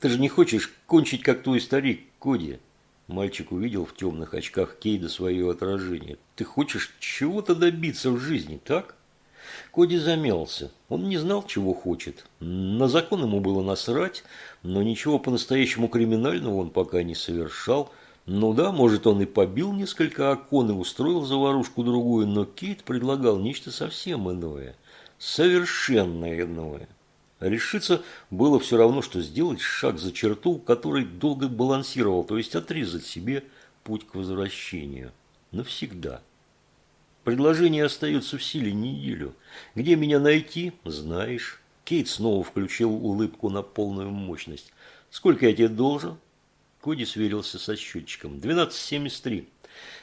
Ты же не хочешь кончить, как твой старик, Коди?» Мальчик увидел в темных очках Кейда свое отражение. «Ты хочешь чего-то добиться в жизни, так?» Коди замялся. Он не знал, чего хочет. На закон ему было насрать, но ничего по-настоящему криминального он пока не совершал. Ну да, может, он и побил несколько окон и устроил заварушку другую, но Кейт предлагал нечто совсем иное. Совершенно иное. Решиться было все равно, что сделать шаг за черту, который долго балансировал, то есть отрезать себе путь к возвращению. Навсегда. Предложение остается в силе неделю. Где меня найти, знаешь. Кейт снова включил улыбку на полную мощность. Сколько я тебе должен? Коди сверился со счетчиком. 12.73.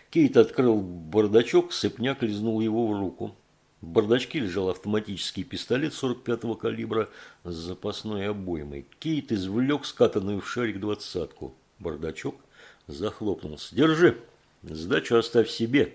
Кейт открыл бардачок, сыпняк лизнул его в руку. В бардачке лежал автоматический пистолет 45-го калибра с запасной обоймой. Кейт извлек скатанную в шарик двадцатку. Бардачок захлопнулся. «Держи, сдачу оставь себе.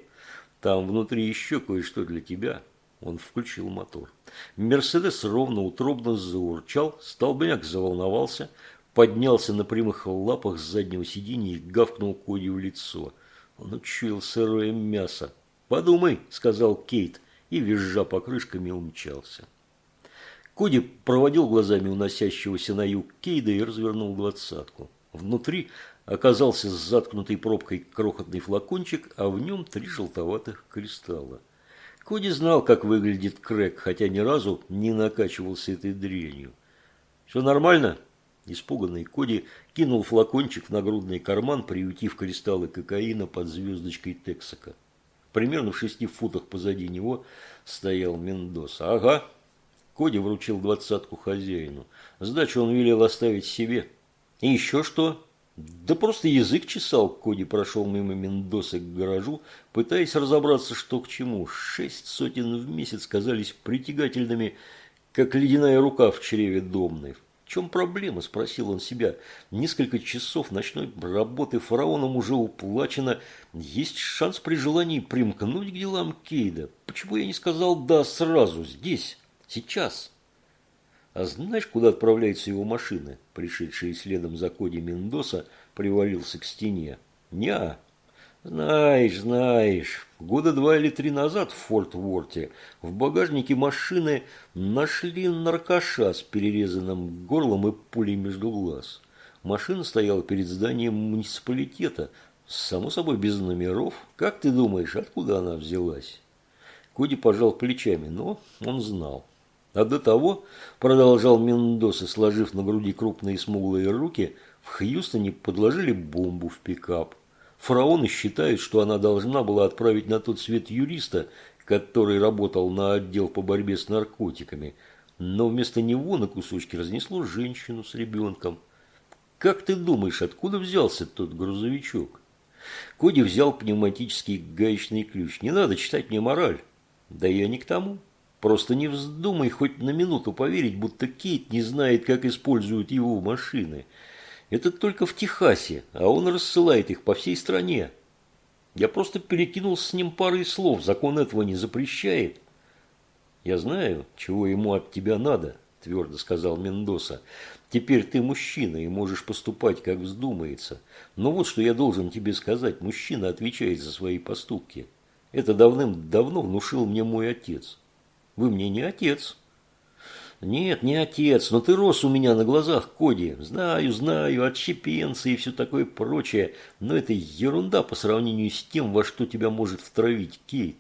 Там внутри еще кое-что для тебя». Он включил мотор. Мерседес ровно утробно заурчал, столбняк заволновался, поднялся на прямых лапах с заднего сиденья и гавкнул Коди в лицо. Он учуял сырое мясо. «Подумай», — сказал Кейт, — и, визжа покрышками, умчался. Коди проводил глазами уносящегося на юг Кейда и развернул двадцатку. Внутри оказался с заткнутой пробкой крохотный флакончик, а в нем три желтоватых кристалла. Коди знал, как выглядит крэк, хотя ни разу не накачивался этой дрянью. «Все нормально?» Испуганный Коди кинул флакончик в нагрудный карман, приютив кристаллы кокаина под звездочкой Тексака. Примерно в шести футах позади него стоял Мендоса. «Ага». Коди вручил двадцатку хозяину. Сдачу он велел оставить себе. «И еще что?» Да просто язык чесал. Коди прошел мимо Мендоса к гаражу, пытаясь разобраться, что к чему. Шесть сотен в месяц казались притягательными, как ледяная рука в чреве домной чем проблема?» – спросил он себя. «Несколько часов ночной работы фараоном уже уплачено. Есть шанс при желании примкнуть к делам Кейда. Почему я не сказал «да» сразу, здесь, сейчас?» «А знаешь, куда отправляется его машина?» Пришедший следом за Коди Мендоса привалился к стене. «Не-а», знаешь, знаешь, года два или три назад в Форт-Ворте в багажнике машины нашли наркоша с перерезанным горлом и пулей между глаз. Машина стояла перед зданием муниципалитета, само собой без номеров. Как ты думаешь, откуда она взялась? Коди пожал плечами, но он знал. А до того, продолжал Мендоса, сложив на груди крупные смуглые руки, в Хьюстоне подложили бомбу в пикап. Фараоны считают, что она должна была отправить на тот свет юриста, который работал на отдел по борьбе с наркотиками, но вместо него на кусочки разнесло женщину с ребенком. Как ты думаешь, откуда взялся тот грузовичок? Коди взял пневматический гаечный ключ. Не надо читать мне мораль. Да я не к тому. Просто не вздумай хоть на минуту поверить, будто Кейт не знает, как используют его машины – это только в Техасе, а он рассылает их по всей стране. Я просто перекинул с ним парой слов, закон этого не запрещает. Я знаю, чего ему от тебя надо, твердо сказал Мендоса. Теперь ты мужчина и можешь поступать, как вздумается. Но вот что я должен тебе сказать. Мужчина отвечает за свои поступки. Это давным-давно внушил мне мой отец. Вы мне не отец, «Нет, не отец, но ты рос у меня на глазах, Коди. Знаю, знаю, отщепенцы и все такое прочее, но это ерунда по сравнению с тем, во что тебя может втравить Кейт».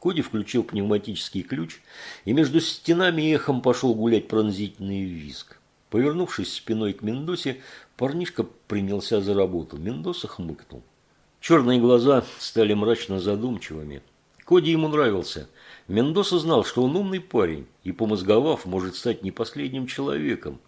Коди включил пневматический ключ и между стенами эхом пошел гулять пронзительный визг. Повернувшись спиной к Мендосе, парнишка принялся за работу. Мендоса хмыкнул. Черные глаза стали мрачно задумчивыми. Коди ему нравился – Мендоса знал, что он умный парень и, помозговав, может стать не последним человеком.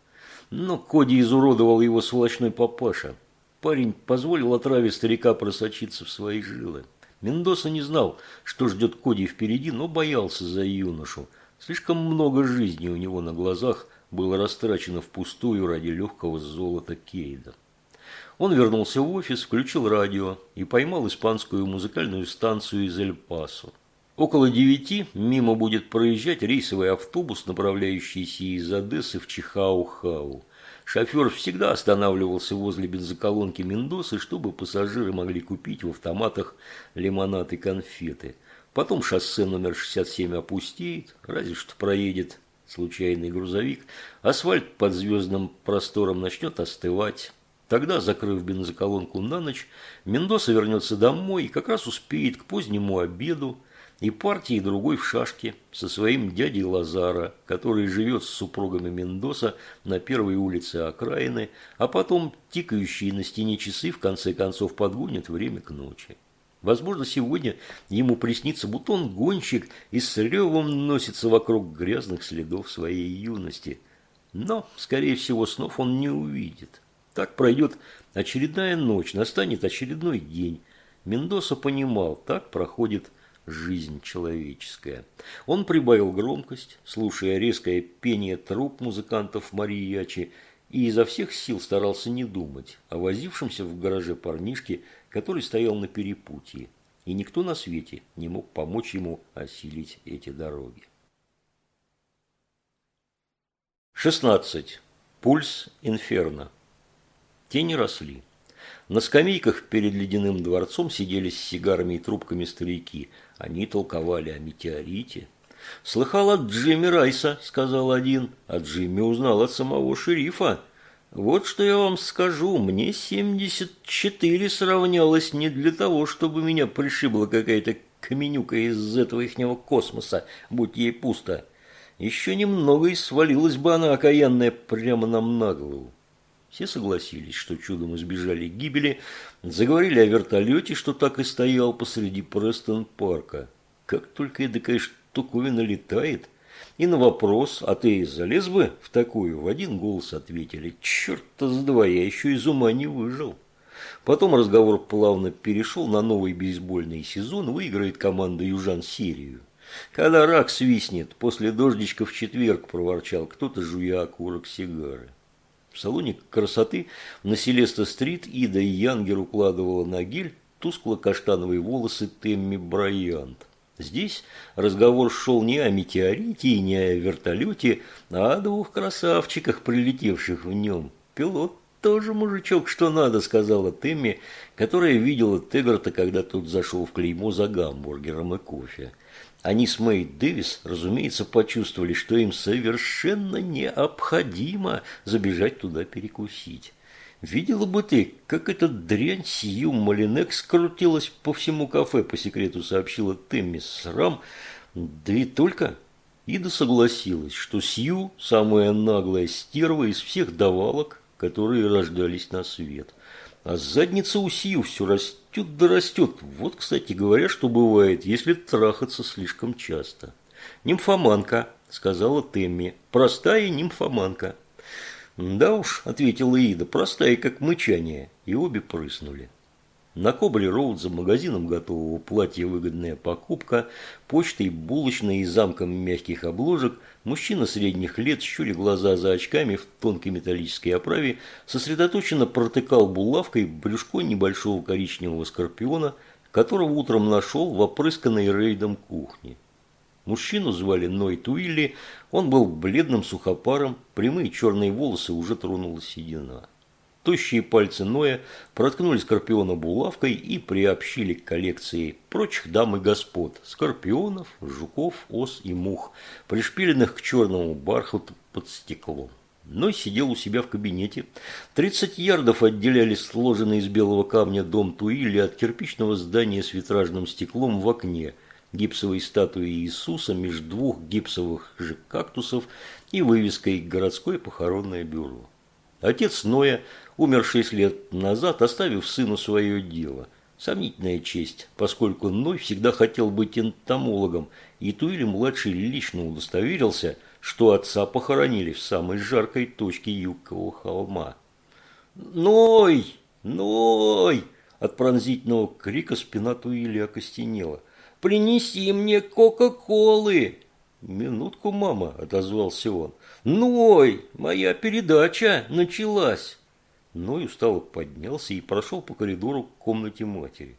Но Коди изуродовал его сволочной папаша. Парень позволил отраве старика просочиться в свои жилы. Мендоса не знал, что ждет Коди впереди, но боялся за юношу. Слишком много жизни у него на глазах было растрачено впустую ради легкого золота Кейда. Он вернулся в офис, включил радио и поймал испанскую музыкальную станцию из Эль-Пасо. Около девяти мимо будет проезжать рейсовый автобус, направляющийся из Одессы в Чихау-Хау. Шофер всегда останавливался возле бензоколонки Мендосы, чтобы пассажиры могли купить в автоматах лимонад и конфеты. Потом шоссе номер 67 опустеет, разве что проедет случайный грузовик. Асфальт под звездным простором начнет остывать. Тогда, закрыв бензоколонку на ночь, Мендоса вернется домой и как раз успеет к позднему обеду, и партии другой в шашке со своим дядей Лазара, который живет с супругами Мендоса на первой улице окраины, а потом тикающие на стене часы в конце концов подгонят время к ночи. Возможно, сегодня ему приснится, будто он гонщик и с ревом носится вокруг грязных следов своей юности. Но, скорее всего, снов он не увидит. Так пройдет очередная ночь, настанет очередной день. Мендоса понимал, так проходит жизнь человеческая. Он прибавил громкость, слушая резкое пение труп музыкантов Мариячи, и изо всех сил старался не думать о возившемся в гараже парнишке, который стоял на перепутье, и никто на свете не мог помочь ему осилить эти дороги. 16. Пульс инферно. Тени росли. На скамейках перед ледяным дворцом сидели с сигарами и трубками старики. Они толковали о метеорите. «Слыхал от Джимми Райса», – сказал один, а Джимми узнал от самого шерифа. «Вот что я вам скажу, мне 74 сравнялось не для того, чтобы меня пришибла какая-то каменюка из этого ихнего космоса, будь ей пусто. Еще немного и свалилась бы она окаянная прямо нам на голову. Все согласились, что чудом избежали гибели, заговорили о вертолете, что так и стоял посреди Престон-парка. Как только эдакая штуковина летает, и на вопрос, а ты залез бы в такую, в один голос ответили, черт-то с два, я еще из ума не выжил. Потом разговор плавно перешел на новый бейсбольный сезон, выиграет команда «Южан» серию. Когда рак свистнет, после дождичка в четверг проворчал кто-то, жуя окурок сигары. В салоне красоты на Селеста-стрит Ида Янгер укладывала на гель тускло-каштановые волосы Темми Брайант. Здесь разговор шел не о метеорите и не о вертолете, а о двух красавчиках, прилетевших в нем. Пилот тоже мужичок, что надо, сказала Темми, которая видела Теггарта, когда тот зашел в клеймо за гамбургером и кофе. Они с Мэй Дэвис, разумеется, почувствовали, что им совершенно необходимо забежать туда перекусить. Видела бы ты, как эта дрянь Сью Малинек скрутилась по всему кафе, по секрету сообщила Тэмми Срам. Да и только Ида согласилась, что Сью – самая наглая стерва из всех давалок, которые рождались на свет. А задница у Сью все растет да растет. Вот, кстати говоря, что бывает, если трахаться слишком часто. «Нимфоманка», – сказала Темми. «Простая нимфоманка». «Да уж», – ответила Ида, – «простая, как мычание». И обе прыснули. На Кобли-Роуд за магазином готового платья выгодная покупка, почтой, булочной и замком мягких обложек, мужчина средних лет, щуря глаза за очками в тонкой металлической оправе, сосредоточенно протыкал булавкой брюшко небольшого коричневого скорпиона, которого утром нашел в опрысканной рейдом кухне. Мужчину звали Ной Туилли, он был бледным сухопаром, прямые черные волосы уже тронула седина. Тощие пальцы Ноя проткнули Скорпиона булавкой и приобщили к коллекции прочих дам и господ – скорпионов, жуков, ос и мух, пришпиленных к черному бархату под стеклом. Ной сидел у себя в кабинете. Тридцать ярдов отделяли сложенный из белого камня дом Туили от кирпичного здания с витражным стеклом в окне, гипсовой статуи Иисуса между двух гипсовых же кактусов и вывеской «Городское похоронное бюро». Отец Ноя умер шесть лет назад, оставив сыну свое дело. Сомнительная честь, поскольку Ной всегда хотел быть энтомологом, и Туили-младший лично удостоверился, что отца похоронили в самой жаркой точке Юбкового холма. «Ной! Ной!» От пронзительного крика спина Туили окостенела. «Принеси мне Кока-Колы!» «Минутку, мама!» – отозвался он. «Ной! Моя передача началась!» Ной устало поднялся и прошел по коридору к комнате матери.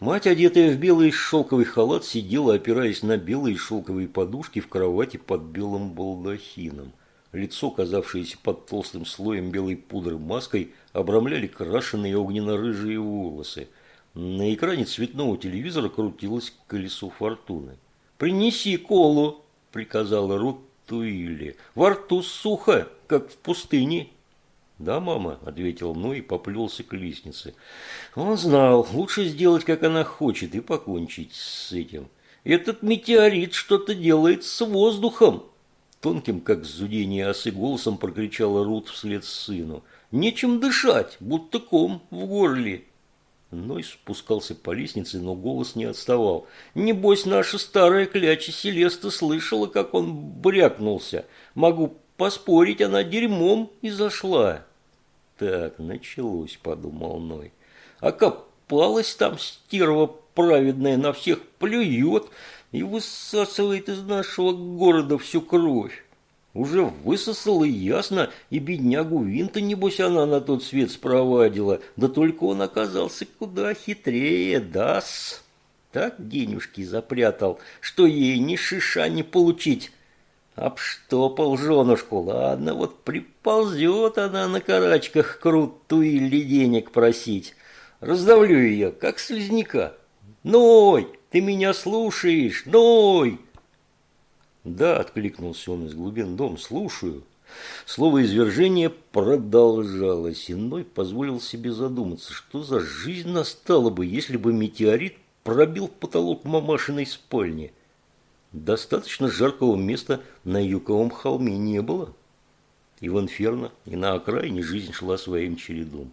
Мать, одетая в белый шелковый халат, сидела, опираясь на белые шелковые подушки в кровати под белым балдахином. Лицо, казавшееся под толстым слоем белой пудры маской, обрамляли крашеные огненно-рыжие волосы. На экране цветного телевизора крутилось колесо фортуны. «Принеси колу!» – приказала Рут Туилли. «Во рту сухо, как в пустыне!» «Да, мама», – ответил Ной и поплелся к лестнице. Он знал, лучше сделать, как она хочет, и покончить с этим. «Этот метеорит что-то делает с воздухом!» Тонким, как зудение осы, голосом прокричала Рут вслед сыну. «Нечем дышать, будто ком в горле!» Ной спускался по лестнице, но голос не отставал. «Небось, наша старая кляча Селеста слышала, как он брякнулся. Могу поспорить, она дерьмом и зашла». «Так, началось», — подумал Ной. «Окопалась там стерва праведная, на всех плюет и высасывает из нашего города всю кровь. Уже высосала ясно, и беднягу Винта, небось, она на тот свет спровадила. Да только он оказался куда хитрее, дас. Так денежки запрятал, что ей ни шиша не получить. Обштопал женушку, ладно, вот приползет она на карачках крутую или денег просить. Раздавлю ее, как слизняка. Ной, ты меня слушаешь, Ной! «Да», – откликнулся он из глубин дом, – «слушаю». Слово извержения продолжалось. Иной позволил себе задуматься, что за жизнь настала бы, если бы метеорит пробил потолок мамашиной спальни. Достаточно жаркого места на юковом холме не было. И в Инферно, и на окраине жизнь шла своим чередом.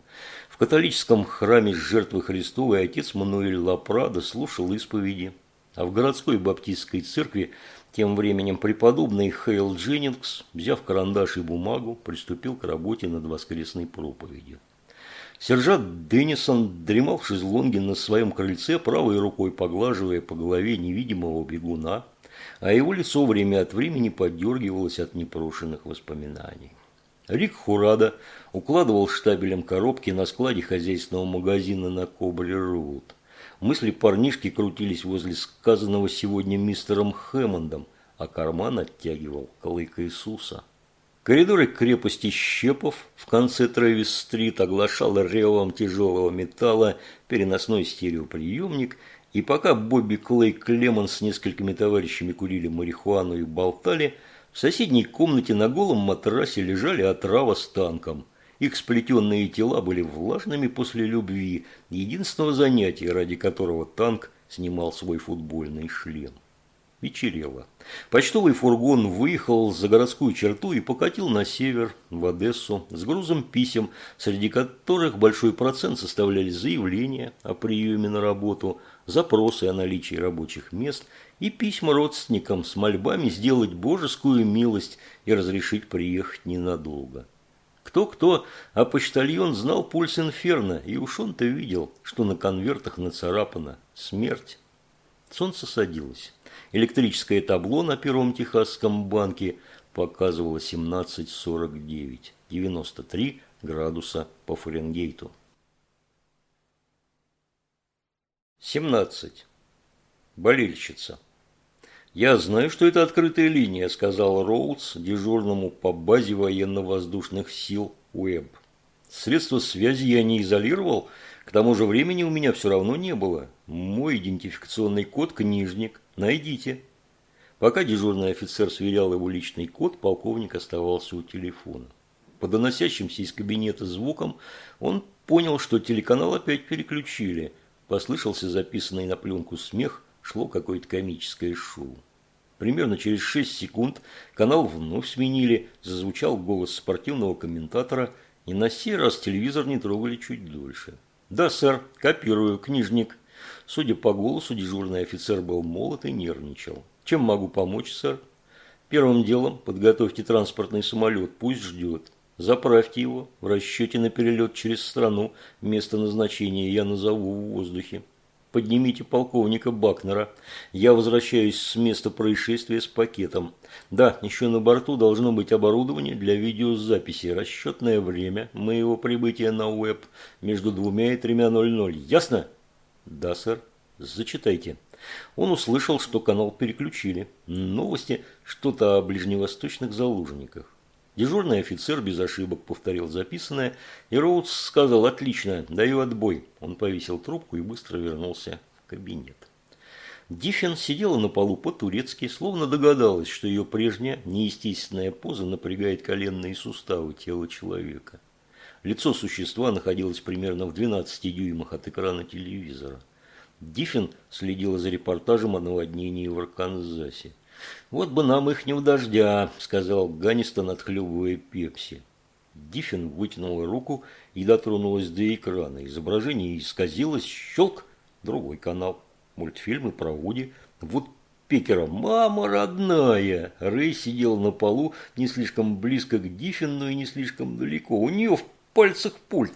В католическом храме жертвы Христовой отец Мануэль Лапрада слушал исповеди, а в городской баптистской церкви тем временем преподобный Хейл Дженнингс, взяв карандаш и бумагу, приступил к работе над воскресной проповедью. Сержант Деннисон дремал в шезлонге на своем крыльце, правой рукой поглаживая по голове невидимого бегуна, а его лицо время от времени поддергивалось от непрошенных воспоминаний. Рик Хурада укладывал штабелем коробки на складе хозяйственного магазина на Кобли-Роуд. Мысли парнишки крутились возле сказанного сегодня мистером Хэммондом, а карман оттягивал клык Иисуса. Коридоры крепости Щепов в конце Трэвис-стрит оглашал ревом тяжелого металла переносной стереоприемник, и пока Бобби Клей Клемон с несколькими товарищами курили марихуану и болтали, в соседней комнате на голом матрасе лежали отрава с танком – их сплетенные тела были влажными после любви, единственного занятия, ради которого танк снимал свой футбольный шлем. Вечерело. Почтовый фургон выехал за городскую черту и покатил на север, в Одессу, с грузом писем, среди которых большой процент составляли заявления о приеме на работу, запросы о наличии рабочих мест и письма родственникам с мольбами сделать божескую милость и разрешить приехать ненадолго. Кто-кто, а почтальон знал пульс инферно, и уж он-то видел, что на конвертах нацарапано «Смерть». Солнце садилось. Электрическое табло на Первом Техасском банке показывало 17,49, 93 градуса по Фаренгейту. 17. Болельщица. «Я знаю, что это открытая линия», – сказал Роудс дежурному по базе военно-воздушных сил Уэбб. «Средства связи я не изолировал, к тому же времени у меня все равно не было. Мой идентификационный код – книжник. Найдите». Пока дежурный офицер сверял его личный код, полковник оставался у телефона. По доносящимся из кабинета звукам он понял, что телеканал опять переключили. Послышался записанный на пленку смех, шло какое-то комическое шоу. Примерно через 6 секунд канал вновь сменили, зазвучал голос спортивного комментатора, и на сей раз телевизор не трогали чуть дольше. «Да, сэр, копирую, книжник». Судя по голосу, дежурный офицер был молод и нервничал. «Чем могу помочь, сэр?» «Первым делом подготовьте транспортный самолет, пусть ждет. Заправьте его. В расчете на перелет через страну место назначения я назову в воздухе поднимите полковника Бакнера. Я возвращаюсь с места происшествия с пакетом. Да, еще на борту должно быть оборудование для видеозаписи. Расчетное время моего прибытия на веб между двумя и тремя ноль ноль. Ясно? Да, сэр. Зачитайте. Он услышал, что канал переключили. Новости что-то о ближневосточных заложниках. Дежурный офицер без ошибок повторил записанное, и Роудс сказал «Отлично, даю отбой». Он повесил трубку и быстро вернулся в кабинет. Диффин сидела на полу по-турецки, словно догадалась, что ее прежняя неестественная поза напрягает коленные суставы тела человека. Лицо существа находилось примерно в 12 дюймах от экрана телевизора. Диффин следила за репортажем о наводнении в Арканзасе. «Вот бы нам ихнего дождя», – сказал Ганнистон, отхлебывая пепси. Диффин вытянула руку и дотронулась до экрана. Изображение исказилось, щелк, другой канал. Мультфильмы про Вуди. Вот Пекера «Мама родная!» Рэй сидел на полу не слишком близко к Диффин, но и не слишком далеко. У нее в пальцах пульт.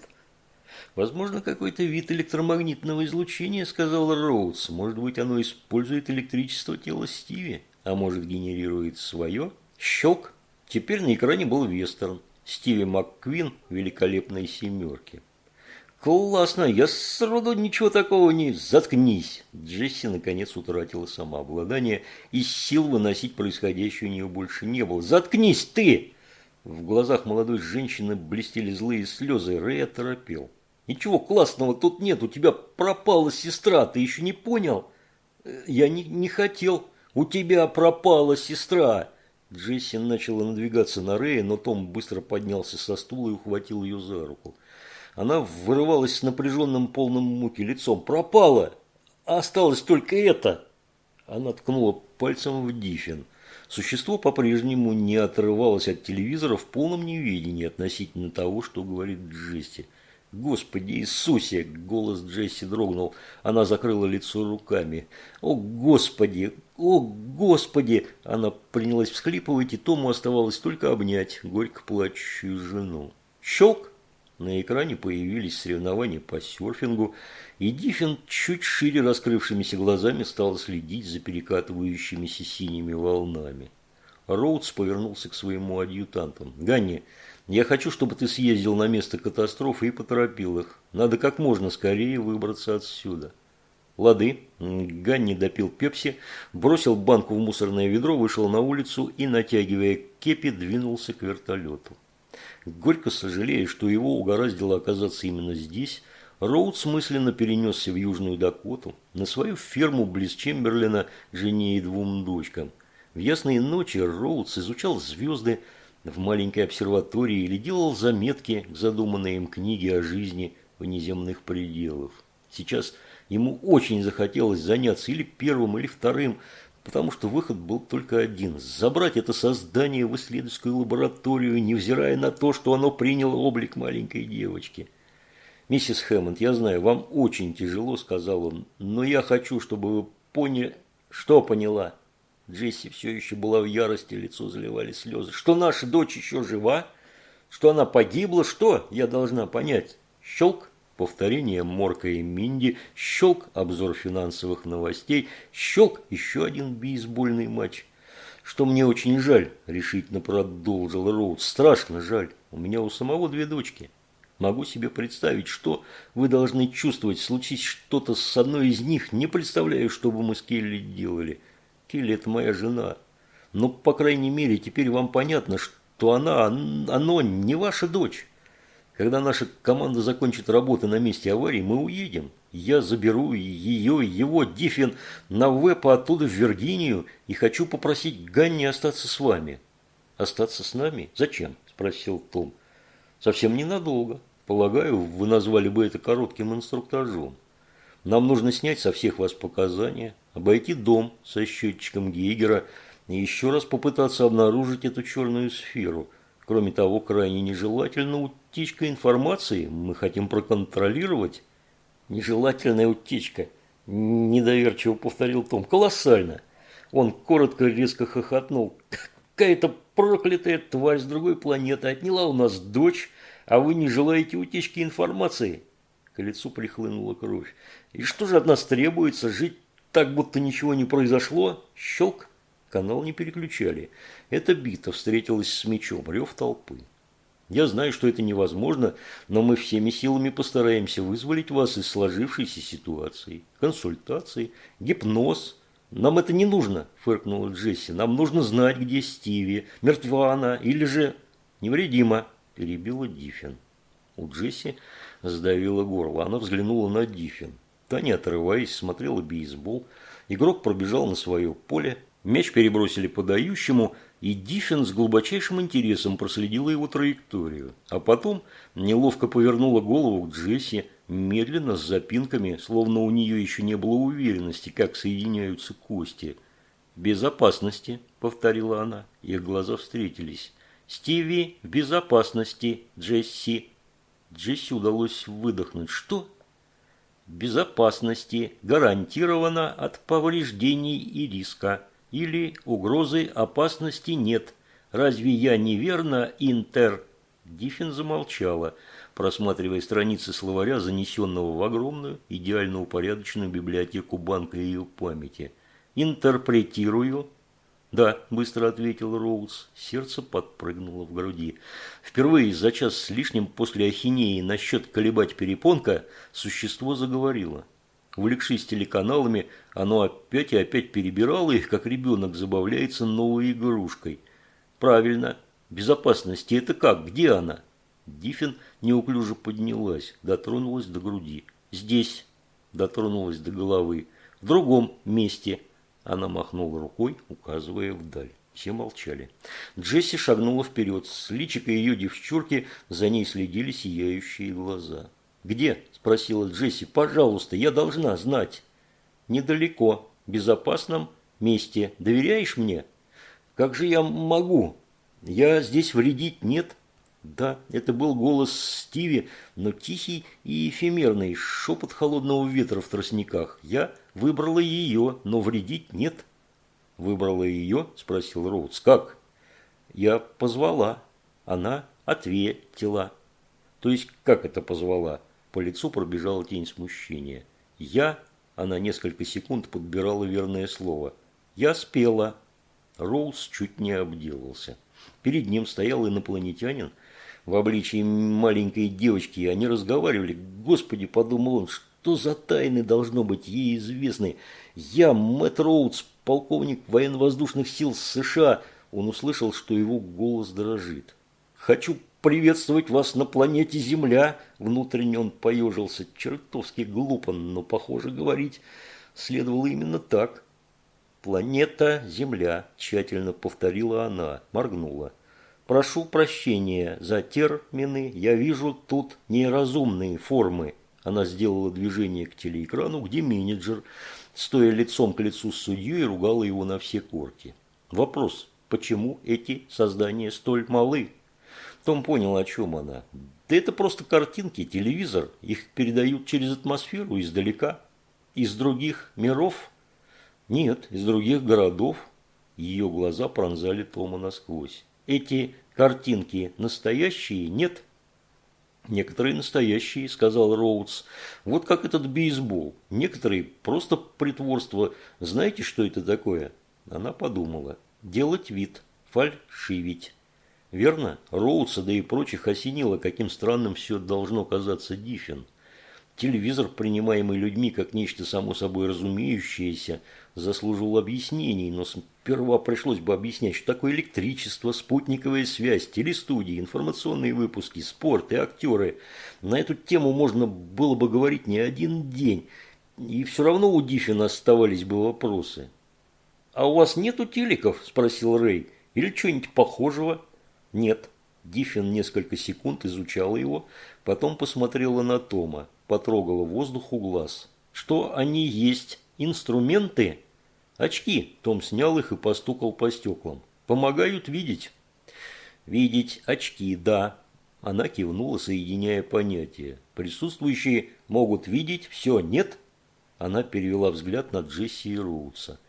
«Возможно, какой-то вид электромагнитного излучения», – сказал Роудс. «Может быть, оно использует электричество тела Стиви, а может, генерирует свое?» Щелк. Теперь на экране был вестерн. Стиви МакКвин великолепной семерки. «Классно! Я сроду ничего такого не... Заткнись!» Джесси наконец утратила самообладание, и сил выносить происходящее у нее больше не было. «Заткнись ты!» В глазах молодой женщины блестели злые слезы. Рэй оторопел. «Ничего классного тут нет, у тебя пропала сестра, ты еще не понял?» «Я не, не хотел. У тебя пропала сестра!» Джесси начала надвигаться на Рэя, но Том быстро поднялся со стула и ухватил ее за руку. Она вырывалась с напряженным полным муки лицом. «Пропала! А осталось только это!» Она ткнула пальцем в Диффин. Существо по-прежнему не отрывалось от телевизора в полном неведении относительно того, что говорит Джесси. «Господи Иисусе!» – голос Джесси дрогнул. Она закрыла лицо руками. «О, Господи! О, Господи!» Она принялась всхлипывать, и Тому оставалось только обнять горько плачущую жену. Щелк! На экране появились соревнования по серфингу, и Диффин чуть шире раскрывшимися глазами стал следить за перекатывающимися синими волнами. Роудс повернулся к своему адъютанту. «Ганни, я хочу, чтобы ты съездил на место катастрофы и поторопил их. Надо как можно скорее выбраться отсюда». «Лады». Ганни допил пепси, бросил банку в мусорное ведро, вышел на улицу и, натягивая кепи, двинулся к вертолету. Горько сожалея, что его угораздило оказаться именно здесь, Роудс мысленно перенесся в Южную Дакоту, на свою ферму близ Чемберлина, жене и двум дочкам. В ясные ночи Роудс изучал звезды в маленькой обсерватории или делал заметки к задуманной им книге о жизни внеземных пределов. Сейчас ему очень захотелось заняться или первым, или вторым, потому что выход был только один – забрать это создание в исследовательскую лабораторию, невзирая на то, что оно приняло облик маленькой девочки. «Миссис Хэммонд, я знаю, вам очень тяжело», – сказал он, – «но я хочу, чтобы вы поняли...» «Что поняла?» Джесси все еще была в ярости, лицо заливали слезы. «Что наша дочь еще жива? Что она погибла? Что я должна понять?» Щелк повторение Морка и Минди, щелк обзор финансовых новостей, щелк еще один бейсбольный матч. Что мне очень жаль, решительно продолжил Роуд, страшно жаль, у меня у самого две дочки. Могу себе представить, что вы должны чувствовать, случись что-то с одной из них, не представляю, что бы мы с Келли делали. Келли – это моя жена. Но, по крайней мере, теперь вам понятно, что она, оно не ваша дочь. Когда наша команда закончит работу на месте аварии, мы уедем. Я заберу ее, его, Диффин, на а оттуда в Виргинию и хочу попросить Ганни остаться с вами. Остаться с нами? Зачем? Спросил Том. Совсем ненадолго. Полагаю, вы назвали бы это коротким инструктажом. Нам нужно снять со всех вас показания, обойти дом со счетчиком Гейгера и еще раз попытаться обнаружить эту черную сферу – Кроме того, крайне нежелательна утечка информации. Мы хотим проконтролировать. Нежелательная утечка. Недоверчиво повторил Том. Колоссально. Он коротко и резко хохотнул. Какая-то проклятая тварь с другой планеты отняла у нас дочь, а вы не желаете утечки информации? К лицу прихлынула кровь. И что же от нас требуется? Жить так, будто ничего не произошло? Щелк. Канал не переключали. Эта бита встретилась с мечом, рев толпы. Я знаю, что это невозможно, но мы всеми силами постараемся вызволить вас из сложившейся ситуации. Консультации, гипноз. Нам это не нужно, фыркнула Джесси. Нам нужно знать, где Стиви, мертва она или же... невредимо, перебила Диффин. У Джесси сдавило горло. Она взглянула на Диффин. Та, не отрываясь, смотрела бейсбол. Игрок пробежал на свое поле. Мяч перебросили подающему, и Диффин с глубочайшим интересом проследила его траекторию. А потом неловко повернула голову к Джесси, медленно, с запинками, словно у нее еще не было уверенности, как соединяются кости. «Безопасности», – повторила она. Их глаза встретились. «Стиви безопасности, Джесси». Джесси удалось выдохнуть. «Что?» «Безопасности гарантировано от повреждений и риска. Или угрозы опасности нет. Разве я неверно, Интер?» Диффин замолчала, просматривая страницы словаря, занесенного в огромную, идеально упорядоченную библиотеку банка ее памяти. «Интерпретирую «Да», – быстро ответил Роуз. Сердце подпрыгнуло в груди. Впервые за час с лишним после ахинеи насчет колебать перепонка существо заговорило. Увлекшись телеканалами, оно опять и опять перебирало их, как ребенок забавляется новой игрушкой. «Правильно. Безопасности это как? Где она?» Диффин неуклюже поднялась, дотронулась до груди. «Здесь», – дотронулась до головы. «В другом месте», она махнула рукой, указывая вдаль. Все молчали. Джесси шагнула вперед. С личика ее девчурки за ней следили сияющие глаза. «Где?» – спросила Джесси. «Пожалуйста, я должна знать». «Недалеко, в безопасном месте. Доверяешь мне?» «Как же я могу? Я здесь вредить нет». Да, это был голос Стиви, но тихий и эфемерный, шепот холодного ветра в тростниках. Я выбрала ее, но вредить нет. Выбрала ее? Спросил Роудс. Как? Я позвала. Она ответила. То есть, как это позвала? По лицу пробежала тень смущения. Я, она несколько секунд подбирала верное слово. Я спела. Роуз чуть не обделался. Перед ним стоял инопланетянин, в обличии маленькой девочки, и они разговаривали. Господи, подумал он, что за тайны должно быть ей известны? Я, Мэтт Роудс, полковник военно-воздушных сил США. Он услышал, что его голос дрожит. «Хочу приветствовать вас на планете Земля!» Внутренне он поежился. Чертовски глупо, но, похоже, говорить следовало именно так. «Планета Земля», – тщательно повторила она, моргнула. Прошу прощения за термины, я вижу тут неразумные формы. Она сделала движение к телеэкрану, где менеджер, стоя лицом к лицу с судьей, ругала его на все корки. Вопрос, почему эти создания столь малы? Том понял, о чем она. Да это просто картинки, телевизор. Их передают через атмосферу издалека. Из других миров? Нет, из других городов. Ее глаза пронзали Тома насквозь эти картинки настоящие? Нет? Некоторые настоящие, сказал Роудс. Вот как этот бейсбол. Некоторые просто притворство. Знаете, что это такое? Она подумала. Делать вид, фальшивить. Верно? Роудса, да и прочих осенило, каким странным все должно казаться Диффин. Телевизор, принимаемый людьми как нечто само собой разумеющееся, заслуживал объяснений, но сперва пришлось бы объяснять, что такое электричество, спутниковая связь, телестудии, информационные выпуски, спорт и актеры. На эту тему можно было бы говорить не один день, и все равно у Диффина оставались бы вопросы. «А у вас нету телеков?» – спросил Рэй. «Или чего-нибудь похожего?» «Нет». Диффин несколько секунд изучала его, потом посмотрела на Тома потрогала воздух у глаз. Что они есть? Инструменты? Очки. Том снял их и постукал по стеклам. Помогают видеть. Видеть очки, да. Она кивнула, соединяя понятия. Присутствующие могут видеть все, нет? Она перевела взгляд на Джесси и Роудса.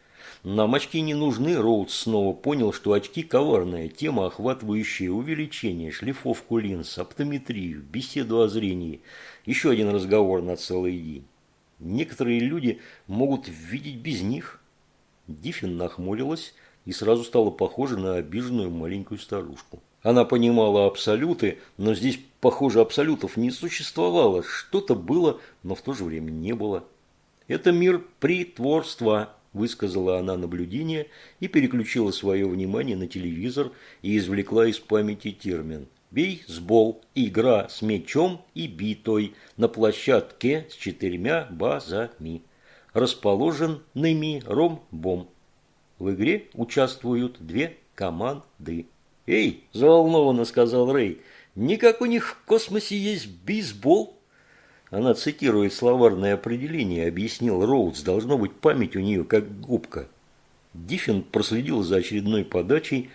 Нам очки не нужны, Роудс снова понял, что очки – коварная тема, охватывающая увеличение, шлифовку линз, оптометрию, беседу о зрении. Еще один разговор на целый день. Некоторые люди могут видеть без них. Диффин нахмурилась и сразу стала похожа на обиженную маленькую старушку. Она понимала абсолюты, но здесь, похоже, абсолютов не существовало. Что-то было, но в то же время не было. Это мир притворства, высказала она наблюдение и переключила свое внимание на телевизор и извлекла из памяти термин. Бейсбол – игра с мячом и битой на площадке с четырьмя базами. Расположенными ромбом. В игре участвуют две команды. «Эй!» – заволнованно сказал Рэй. «Не как у них в космосе есть бейсбол?» Она цитирует словарное определение, объяснил Роудс. Должно быть, память у нее как губка. Диффин проследил за очередной подачей.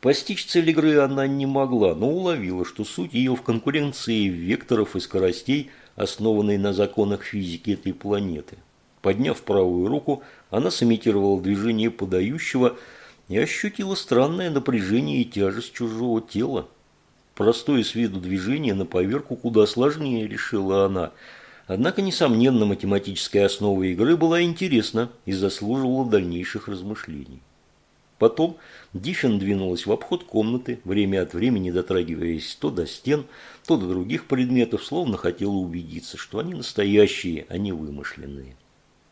Постичь цель игры она не могла, но уловила, что суть ее в конкуренции векторов и скоростей, основанной на законах физики этой планеты. Подняв правую руку, она сымитировала движение подающего и ощутила странное напряжение и тяжесть чужого тела. Простое с виду движение на поверку куда сложнее, решила она. Однако, несомненно, математическая основа игры была интересна и заслуживала дальнейших размышлений. Потом Диффин двинулась в обход комнаты, время от времени дотрагиваясь то до стен, то до других предметов, словно хотела убедиться, что они настоящие, а не вымышленные.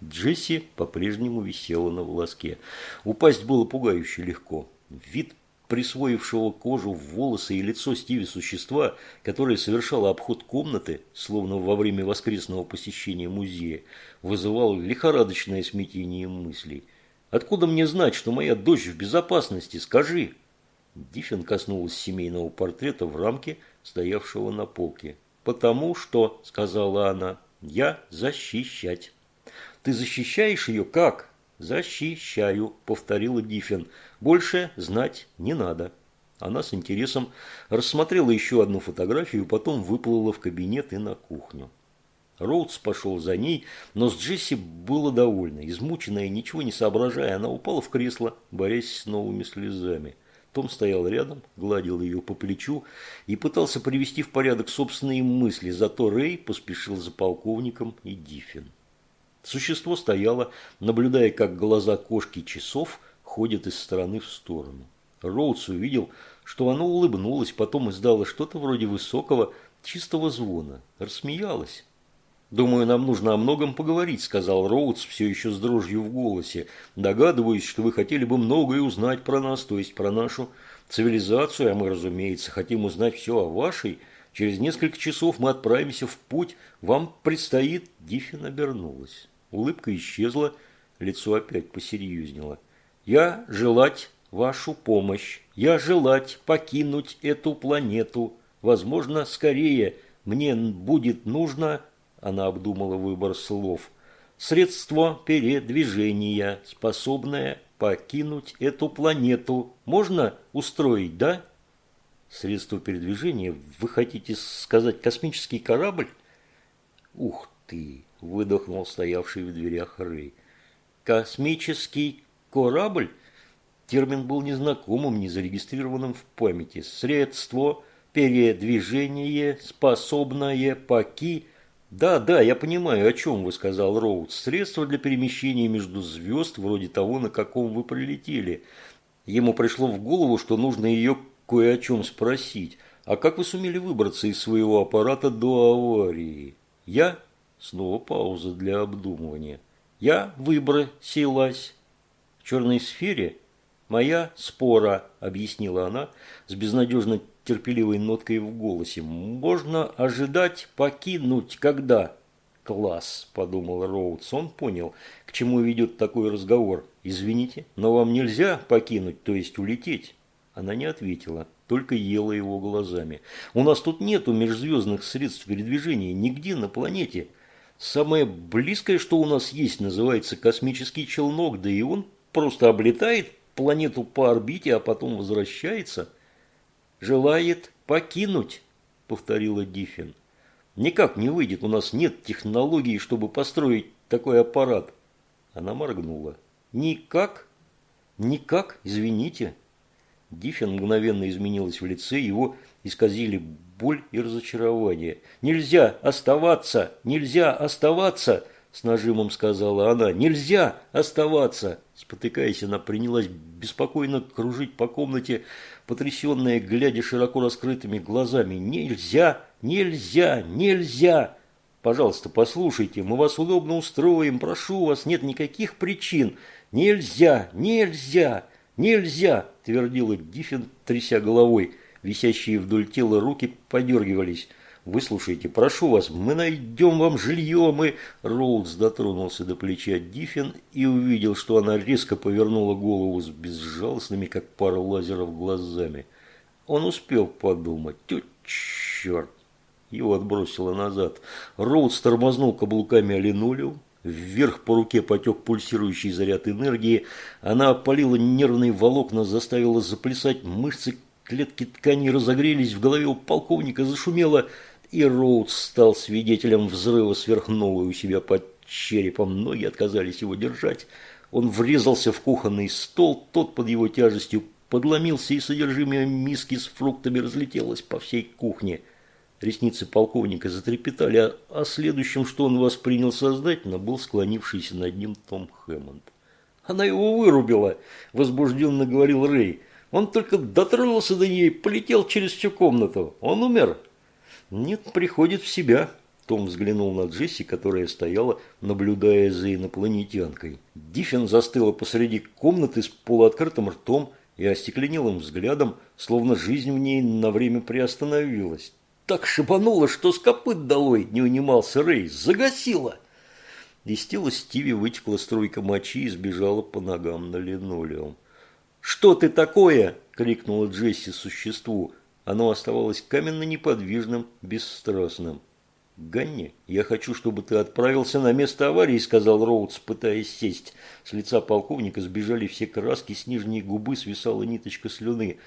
Джесси по-прежнему висела на волоске. Упасть было пугающе легко. Вид присвоившего кожу, волосы и лицо Стиви существа, которое совершало обход комнаты, словно во время воскресного посещения музея, вызывал лихорадочное смятение мыслей. «Откуда мне знать, что моя дочь в безопасности? Скажи!» Диффин коснулась семейного портрета в рамке, стоявшего на полке. «Потому что», — сказала она, — «я защищать». «Ты защищаешь ее как?» «Защищаю», – повторила Диффин. «Больше знать не надо». Она с интересом рассмотрела еще одну фотографию, потом выплыла в кабинет и на кухню. Роудс пошел за ней, но с Джесси было довольно. Измученная, ничего не соображая, она упала в кресло, борясь с новыми слезами. Том стоял рядом, гладил ее по плечу и пытался привести в порядок собственные мысли, зато Рэй поспешил за полковником и Диффин. Существо стояло, наблюдая, как глаза кошки часов ходят из стороны в сторону. Роудс увидел, что оно улыбнулось, потом издало что-то вроде высокого, чистого звона. Рассмеялось. «Думаю, нам нужно о многом поговорить», – сказал Роудс все еще с дрожью в голосе. «Догадываюсь, что вы хотели бы многое узнать про нас, то есть про нашу цивилизацию, а мы, разумеется, хотим узнать все о вашей. Через несколько часов мы отправимся в путь. Вам предстоит...» Диффин обернулась. Улыбка исчезла, лицо опять посерьезнело. «Я желать вашу помощь. Я желать покинуть эту планету. Возможно, скорее. Мне будет нужно...» Она обдумала выбор слов. «Средство передвижения, способное покинуть эту планету. Можно устроить, да?» «Средство передвижения? Вы хотите сказать космический корабль?» «Ух ты!» Выдохнул стоявший в дверях Рэй. «Космический корабль?» Термин был незнакомым, не зарегистрированным в памяти. «Средство передвижения, способное поки...» «Да, да, я понимаю, о чем вы сказал, Роуд. Средство для перемещения между звезд, вроде того, на каком вы прилетели. Ему пришло в голову, что нужно ее кое о чем спросить. А как вы сумели выбраться из своего аппарата до аварии? Я Снова пауза для обдумывания. Я выбросилась. В черной сфере моя спора, объяснила она с безнадежно терпеливой ноткой в голосе. Можно ожидать покинуть когда? Класс, подумал Роудс. Он понял, к чему ведет такой разговор. Извините, но вам нельзя покинуть, то есть улететь. Она не ответила, только ела его глазами. У нас тут нету межзвездных средств передвижения нигде на планете. Самое близкое, что у нас есть, называется космический челнок, да и он просто облетает планету по орбите, а потом возвращается. «Желает покинуть», – повторила Диффин. «Никак не выйдет, у нас нет технологии, чтобы построить такой аппарат». Она моргнула. «Никак? Никак? Извините». Диффин мгновенно изменилась в лице, его исказили боль и разочарование. «Нельзя оставаться! Нельзя оставаться!» С нажимом сказала она. «Нельзя оставаться!» Спотыкаясь, она принялась беспокойно кружить по комнате, потрясенная, глядя широко раскрытыми глазами. «Нельзя! Нельзя! Нельзя!» Пожалуйста, послушайте, мы вас удобно устроим, прошу вас, нет никаких причин. Нельзя, нельзя, нельзя, твердила Диффин, тряся головой. Висящие вдоль тела руки подергивались. «Выслушайте, прошу вас, мы найдем вам жилье, мы...» Роудс дотронулся до плеча Диффин и увидел, что она резко повернула голову с безжалостными, как пара лазеров, глазами. Он успел подумать. Тю, черт! Его отбросило назад. Роудс тормознул каблуками о. Вверх по руке потек пульсирующий заряд энергии. Она опалила нервные волокна, заставила заплясать мышцы Клетки ткани разогрелись, в голове у полковника зашумело, и Роудс стал свидетелем взрыва сверхновой у себя под черепом. Ноги отказались его держать. Он врезался в кухонный стол, тот под его тяжестью подломился, и содержимое миски с фруктами разлетелось по всей кухне. Ресницы полковника затрепетали, а, а следующим, что он воспринял сознательно, был склонившийся над ним Том Хэммонд. «Она его вырубила!» – возбужденно говорил Рэй. Он только дотронулся до нее и полетел через всю комнату. Он умер. Нет, приходит в себя. Том взглянул на Джесси, которая стояла, наблюдая за инопланетянкой. Диффин застыла посреди комнаты с полуоткрытым ртом и остекленелым взглядом, словно жизнь в ней на время приостановилась. Так шибануло, что с копыт долой не унимался Рэй. Загасила. Из тела Стиви вытекла струйка мочи и сбежала по ногам на линолеум. «Что ты такое?» – крикнула Джесси существу. Оно оставалось каменно неподвижным, бесстрастным. «Ганни, я хочу, чтобы ты отправился на место аварии», – сказал Роудс, пытаясь сесть. С лица полковника сбежали все краски, с нижней губы свисала ниточка слюны.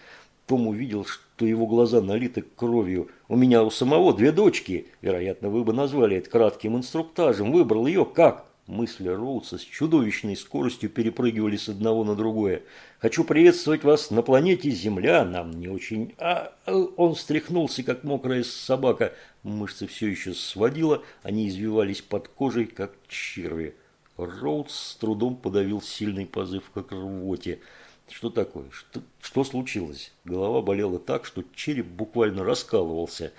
Том увидел, что его глаза налиты кровью. «У меня у самого две дочки. Вероятно, вы бы назвали это кратким инструктажем. Выбрал ее как?» Мысли Роудса с чудовищной скоростью перепрыгивали с одного на другое. «Хочу приветствовать вас на планете Земля. Нам не очень...» а, а Он встряхнулся, как мокрая собака. Мышцы все еще сводило, они извивались под кожей, как черви. Роудс с трудом подавил сильный позыв к рвоте. Что такое? Что, что случилось? Голова болела так, что череп буквально раскалывался,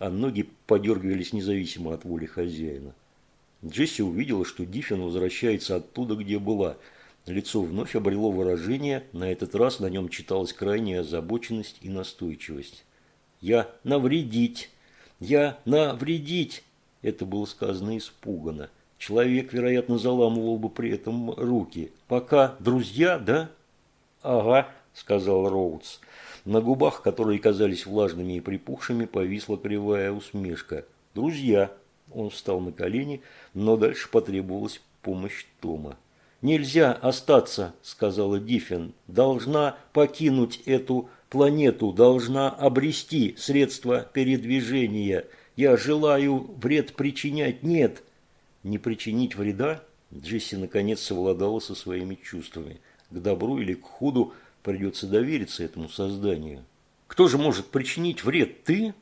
а ноги подергивались независимо от воли хозяина. Джесси увидела, что Диффин возвращается оттуда, где была. Лицо вновь обрело выражение, на этот раз на нем читалась крайняя озабоченность и настойчивость. «Я навредить! Я навредить!» Это было сказано испуганно. Человек, вероятно, заламывал бы при этом руки. «Пока друзья, да?» «Ага», – сказал Роудс. На губах, которые казались влажными и припухшими, повисла кривая усмешка. «Друзья!» Он встал на колени, но дальше потребовалась помощь Тома. «Нельзя остаться», – сказала Диффин. «Должна покинуть эту планету, должна обрести средства передвижения. Я желаю вред причинять. Нет». «Не причинить вреда?» Джесси наконец совладала со своими чувствами. К добру или к худу придется довериться этому созданию. «Кто же может причинить вред? Ты?»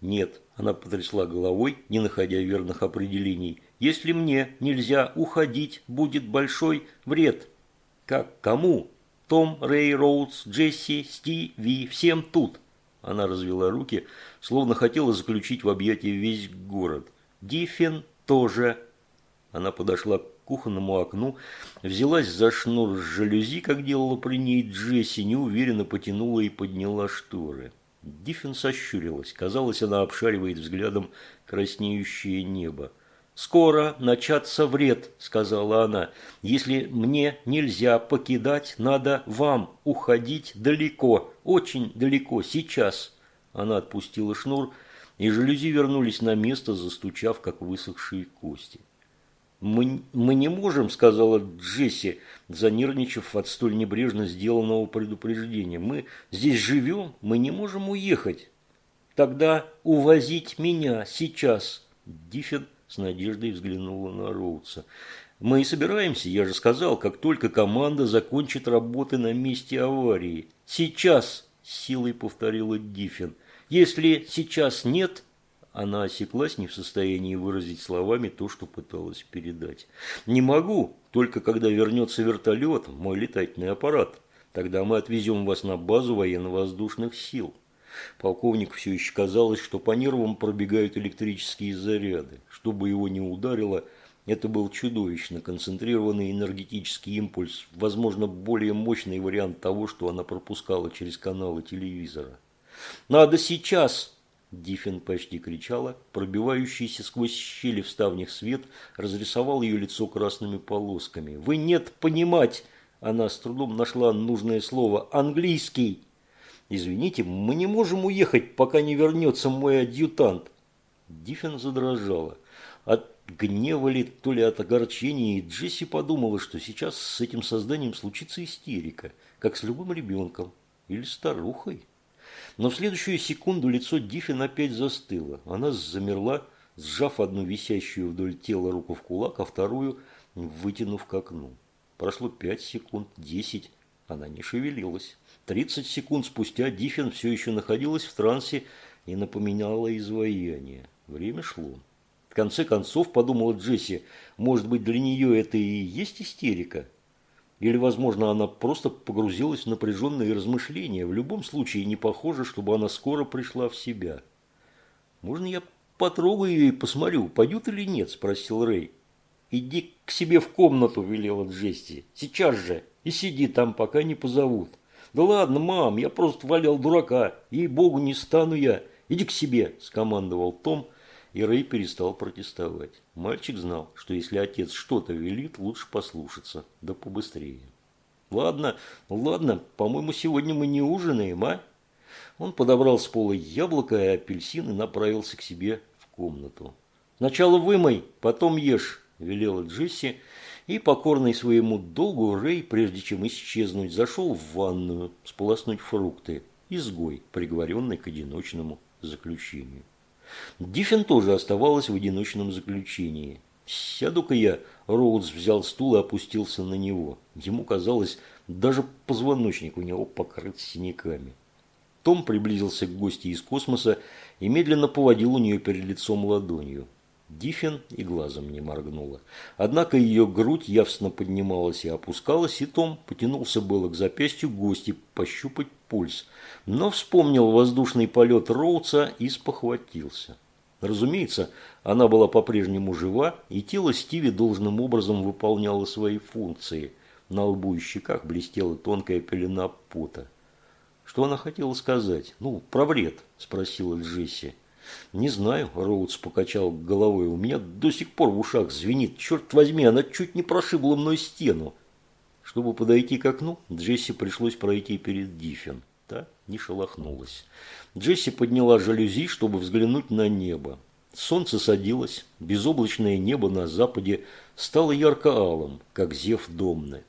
«Нет», – она потрясла головой, не находя верных определений. «Если мне нельзя уходить, будет большой вред». «Как? Кому?» «Том, Рэй, Роудс, Джесси, Стиви, всем тут». Она развела руки, словно хотела заключить в объятия весь город. «Диффин тоже». Она подошла к кухонному окну, взялась за шнур с жалюзи, как делала при ней Джесси, неуверенно потянула и подняла шторы. Диффин сощурилась. Казалось, она обшаривает взглядом краснеющее небо. «Скоро начаться вред», – сказала она. «Если мне нельзя покидать, надо вам уходить далеко, очень далеко, сейчас». Она отпустила шнур, и жалюзи вернулись на место, застучав, как высохшие кости. «Мы, мы не можем», – сказала Джесси, занервничав от столь небрежно сделанного предупреждения. «Мы здесь живем, мы не можем уехать». «Тогда увозить меня сейчас», – Диффин с надеждой взглянула на Роудса. «Мы и собираемся, я же сказал, как только команда закончит работы на месте аварии. Сейчас», – силой повторила Диффин. «Если сейчас нет, она осеклась, не в состоянии выразить словами то, что пыталась передать. «Не могу, только когда вернется вертолет, мой летательный аппарат. Тогда мы отвезем вас на базу военно-воздушных сил. Полковник все еще казалось, что по нервам пробегают электрические заряды. Чтобы его не ударило, это был чудовищно концентрированный энергетический импульс, возможно, более мощный вариант того, что она пропускала через каналы телевизора. «Надо сейчас!» Диффин почти кричала. Пробивающийся сквозь щели в ставнях свет разрисовал ее лицо красными полосками. «Вы нет понимать!» Она с трудом нашла нужное слово. «Английский!» «Извините, мы не можем уехать, пока не вернется мой адъютант». Диффин задрожала. От гнева ли, то ли от огорчения, и Джесси подумала, что сейчас с этим созданием случится истерика, как с любым ребенком или старухой. Но в следующую секунду лицо Диффин опять застыло. Она замерла, сжав одну висящую вдоль тела руку в кулак, а вторую вытянув к окну. Прошло пять секунд, десять. Она не шевелилась. Тридцать секунд спустя Диффин все еще находилась в трансе и напоминала изваяние. Время шло. В конце концов, подумала Джесси, может быть, для нее это и есть истерика? Или, возможно, она просто погрузилась в напряженные размышления. В любом случае, не похоже, чтобы она скоро пришла в себя. «Можно я потрогаю ее и посмотрю, пойдет или нет?» – спросил Рэй. «Иди к себе в комнату», – велела Джесси. «Сейчас же. И сиди там, пока не позовут». «Да ладно, мам, я просто валял дурака. Ей-богу, не стану я. Иди к себе», – скомандовал Том – и Рэй перестал протестовать. Мальчик знал, что если отец что-то велит, лучше послушаться, да побыстрее. «Ладно, ладно, по-моему, сегодня мы не ужинаем, а?» Он подобрал с пола яблоко и апельсин и направился к себе в комнату. «Сначала вымой, потом ешь», – велела Джесси, и, покорный своему долгу, Рэй, прежде чем исчезнуть, зашел в ванную сполоснуть фрукты, изгой, приговоренный к одиночному заключению. Диффин тоже оставалась в одиночном заключении. «Сяду-ка я», Роудс взял стул и опустился на него. Ему казалось, даже позвоночник у него покрыт синяками. Том приблизился к гости из космоса и медленно поводил у нее перед лицом ладонью. Диффин и глазом не моргнула. Однако ее грудь явственно поднималась и опускалась, и Том потянулся было к запястью гости пощупать пульс, но вспомнил воздушный полет Роуца и спохватился. Разумеется, она была по-прежнему жива, и тело Стиви должным образом выполняло свои функции. На лбу и щеках блестела тонкая пелена пота. Что она хотела сказать? «Ну, про вред», – спросила Джесси. «Не знаю», – Роудс покачал головой. «У меня до сих пор в ушах звенит. Черт возьми, она чуть не прошибла мной стену». Чтобы подойти к окну, Джесси пришлось пройти перед Диффин. Та не шелохнулась. Джесси подняла жалюзи, чтобы взглянуть на небо. Солнце садилось, безоблачное небо на западе стало ярко-алым, как зев домны.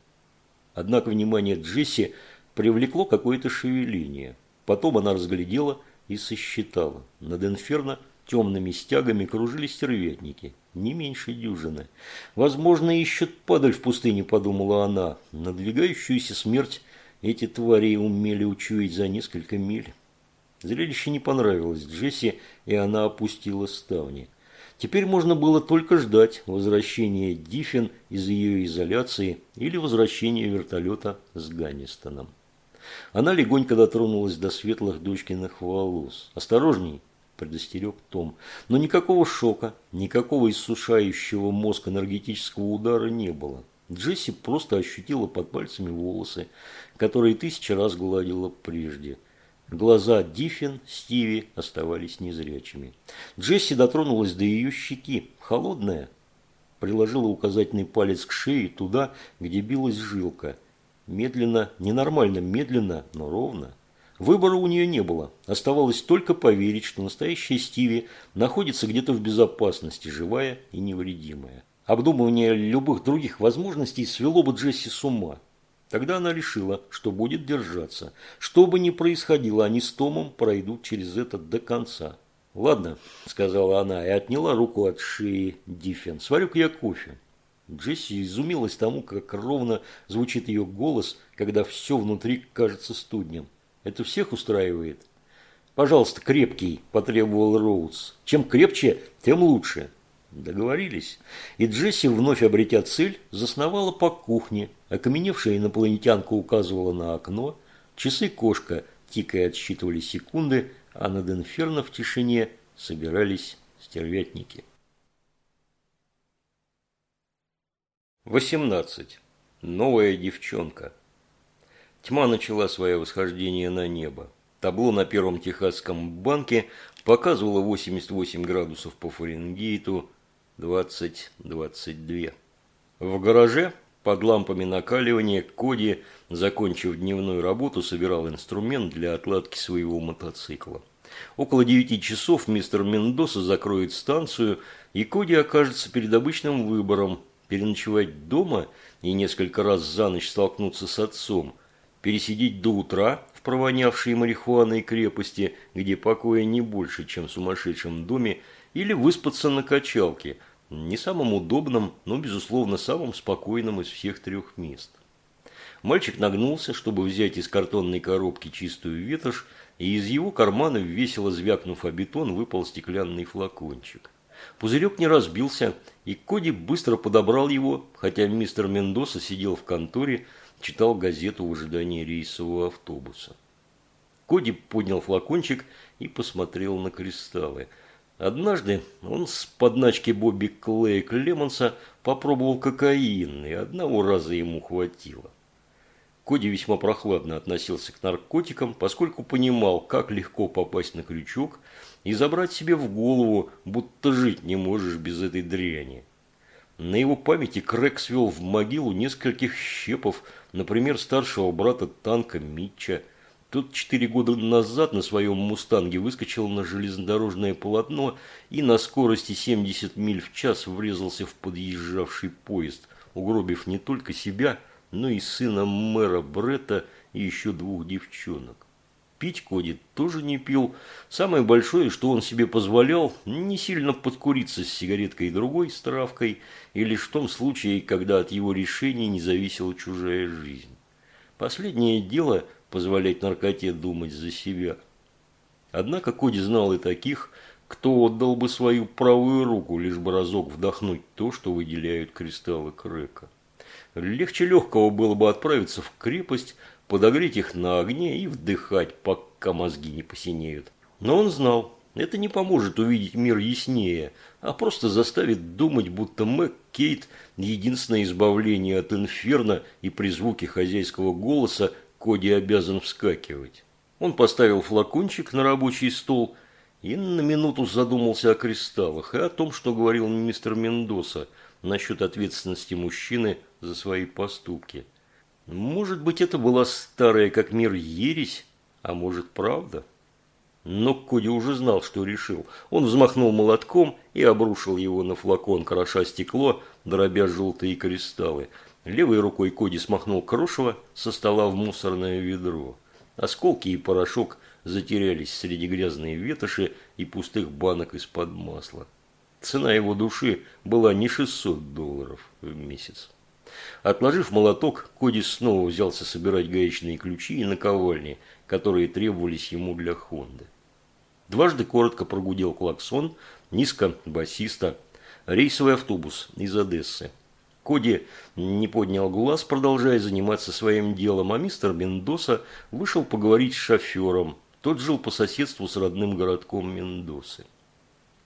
Однако внимание Джесси привлекло какое-то шевеление. Потом она разглядела – и сосчитала. Над инферно темными стягами кружились стервятники, не меньше дюжины. Возможно, ищут падаль в пустыне, подумала она. Надвигающуюся смерть эти твари умели учуять за несколько миль. Зрелище не понравилось Джесси, и она опустила ставни. Теперь можно было только ждать возвращения Диффин из ее изоляции или возвращения вертолета с Ганнистоном. Она легонько дотронулась до светлых дочкиных волос. «Осторожней!» – предостерег Том. Но никакого шока, никакого иссушающего мозг энергетического удара не было. Джесси просто ощутила под пальцами волосы, которые тысячи раз гладила прежде. Глаза Диффин, Стиви оставались незрячими. Джесси дотронулась до ее щеки, холодная. Приложила указательный палец к шее туда, где билась жилка – Медленно, ненормально медленно, но ровно. Выбора у нее не было. Оставалось только поверить, что настоящая Стиви находится где-то в безопасности, живая и невредимая. Обдумывание любых других возможностей свело бы Джесси с ума. Тогда она решила, что будет держаться. Что бы ни происходило, они с Томом пройдут через это до конца. «Ладно», – сказала она и отняла руку от шеи Диффен. «Сварю-ка я кофе». Джесси изумилась тому, как ровно звучит ее голос, когда все внутри кажется студнем. Это всех устраивает? «Пожалуйста, крепкий», – потребовал Роудс. «Чем крепче, тем лучше». Договорились. И Джесси, вновь обретя цель, засновала по кухне. Окаменевшая инопланетянка указывала на окно. Часы-кошка тикая отсчитывали секунды, а над инферно в тишине собирались стервятники. 18. Новая девчонка. Тьма начала свое восхождение на небо. Табло на первом техасском банке показывало 88 градусов по Фаренгейту, 20-22. В гараже под лампами накаливания Коди, закончив дневную работу, собирал инструмент для отладки своего мотоцикла. Около девяти часов мистер Мендоса закроет станцию, и Коди окажется перед обычным выбором – переночевать дома и несколько раз за ночь столкнуться с отцом, пересидеть до утра в провонявшей марихуаной крепости, где покоя не больше, чем в сумасшедшем доме, или выспаться на качалке – не самым удобным, но, безусловно, самым спокойным из всех трех мест. Мальчик нагнулся, чтобы взять из картонной коробки чистую ветошь, и из его кармана, весело звякнув о бетон, выпал стеклянный флакончик. Пузырек не разбился, и Коди быстро подобрал его, хотя мистер Мендоса сидел в конторе, читал газету в ожидании рейсового автобуса. Коди поднял флакончик и посмотрел на кристаллы – Однажды он с подначки Бобби Клея Клемонса попробовал кокаин, и одного раза ему хватило. Коди весьма прохладно относился к наркотикам, поскольку понимал, как легко попасть на крючок и забрать себе в голову, будто жить не можешь без этой дряни. На его памяти Крэк свел в могилу нескольких щепов, например, старшего брата танка Митча, тот четыре года назад на своем «Мустанге» выскочил на железнодорожное полотно и на скорости 70 миль в час врезался в подъезжавший поезд, угробив не только себя, но и сына мэра Бретта и еще двух девчонок. Пить Коди тоже не пил. Самое большое, что он себе позволял, не сильно подкуриться с сигареткой и другой с травкой, и лишь в том случае, когда от его решения не зависела чужая жизнь. Последнее дело – позволять наркоте думать за себя. Однако Коди знал и таких, кто отдал бы свою правую руку, лишь бы разок вдохнуть то, что выделяют кристаллы Крека. Легче легкого было бы отправиться в крепость, подогреть их на огне и вдыхать, пока мозги не посинеют. Но он знал, это не поможет увидеть мир яснее, а просто заставит думать, будто Мэг Кейт – единственное избавление от инферно и при звуке хозяйского голоса Коди обязан вскакивать. Он поставил флакончик на рабочий стол и на минуту задумался о кристаллах и о том, что говорил мистер Мендоса насчет ответственности мужчины за свои поступки. Может быть, это была старая как мир ересь, а может, правда? Но Коди уже знал, что решил. Он взмахнул молотком и обрушил его на флакон, кроша стекло, дробя желтые кристаллы – Левой рукой Коди смахнул крошево со стола в мусорное ведро. Осколки и порошок затерялись среди грязной ветоши и пустых банок из-под масла. Цена его души была не 600 долларов в месяц. Отложив молоток, Коди снова взялся собирать гаечные ключи и наковальни, которые требовались ему для Хонды. Дважды коротко прогудел клаксон, низко басиста, рейсовый автобус из Одессы. Коди не поднял глаз, продолжая заниматься своим делом, а мистер Мендоса вышел поговорить с шофером. Тот жил по соседству с родным городком Мендосы.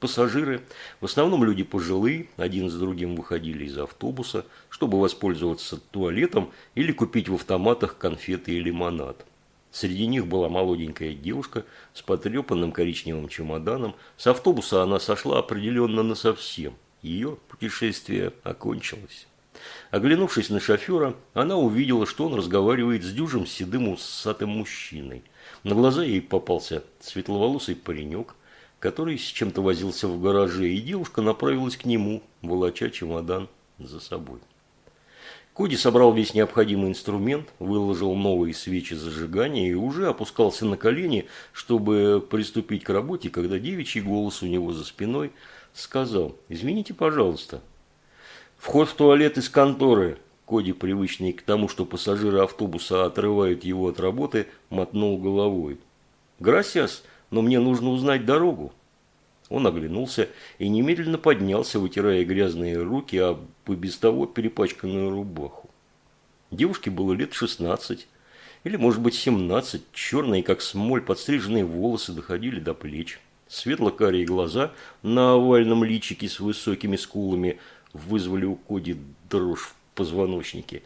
Пассажиры, в основном люди пожилые, один за другим выходили из автобуса, чтобы воспользоваться туалетом или купить в автоматах конфеты и лимонад. Среди них была молоденькая девушка с потрепанным коричневым чемоданом. С автобуса она сошла определенно насовсем – ее путешествие окончилось. Оглянувшись на шофера, она увидела, что он разговаривает с дюжим седым усатым мужчиной. На глаза ей попался светловолосый паренек, который с чем-то возился в гараже, и девушка направилась к нему, волоча чемодан за собой. Коди собрал весь необходимый инструмент, выложил новые свечи зажигания и уже опускался на колени, чтобы приступить к работе, когда девичий голос у него за спиной – сказал, извините, пожалуйста. Вход в туалет из конторы. Коди, привычный к тому, что пассажиры автобуса отрывают его от работы, мотнул головой. «Грасиас, но мне нужно узнать дорогу». Он оглянулся и немедленно поднялся, вытирая грязные руки об и без того перепачканную рубаху. Девушке было лет шестнадцать, Или, может быть, семнадцать, черные, как смоль, подстриженные волосы доходили до плеч. Светло-карие глаза на овальном личике с высокими скулами вызвали у Коди дрожь в позвоночнике.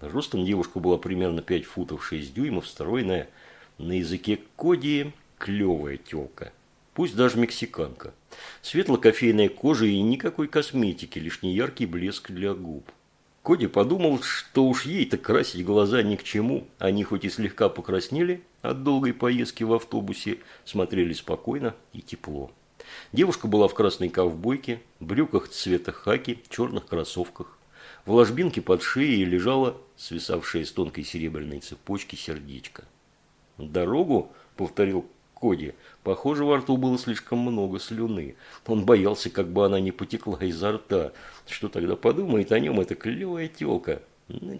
Ростом девушка была примерно 5 футов 6 дюймов, стройная. На языке Коди клевая телка. Пусть даже мексиканка. Светло-кофейная кожа и никакой косметики, лишь неяркий блеск для губ. Коди подумал, что уж ей-то красить глаза ни к чему. Они хоть и слегка покраснели от долгой поездки в автобусе, смотрели спокойно и тепло. Девушка была в красной ковбойке, брюках цвета хаки, черных кроссовках. В ложбинке под шеей лежала свисавшая с тонкой серебряной цепочки сердечко. «Дорогу?» – повторил Коди. Похоже, во рту было слишком много слюны. Он боялся, как бы она не потекла изо рта. Что тогда подумает о нем эта клевая телка?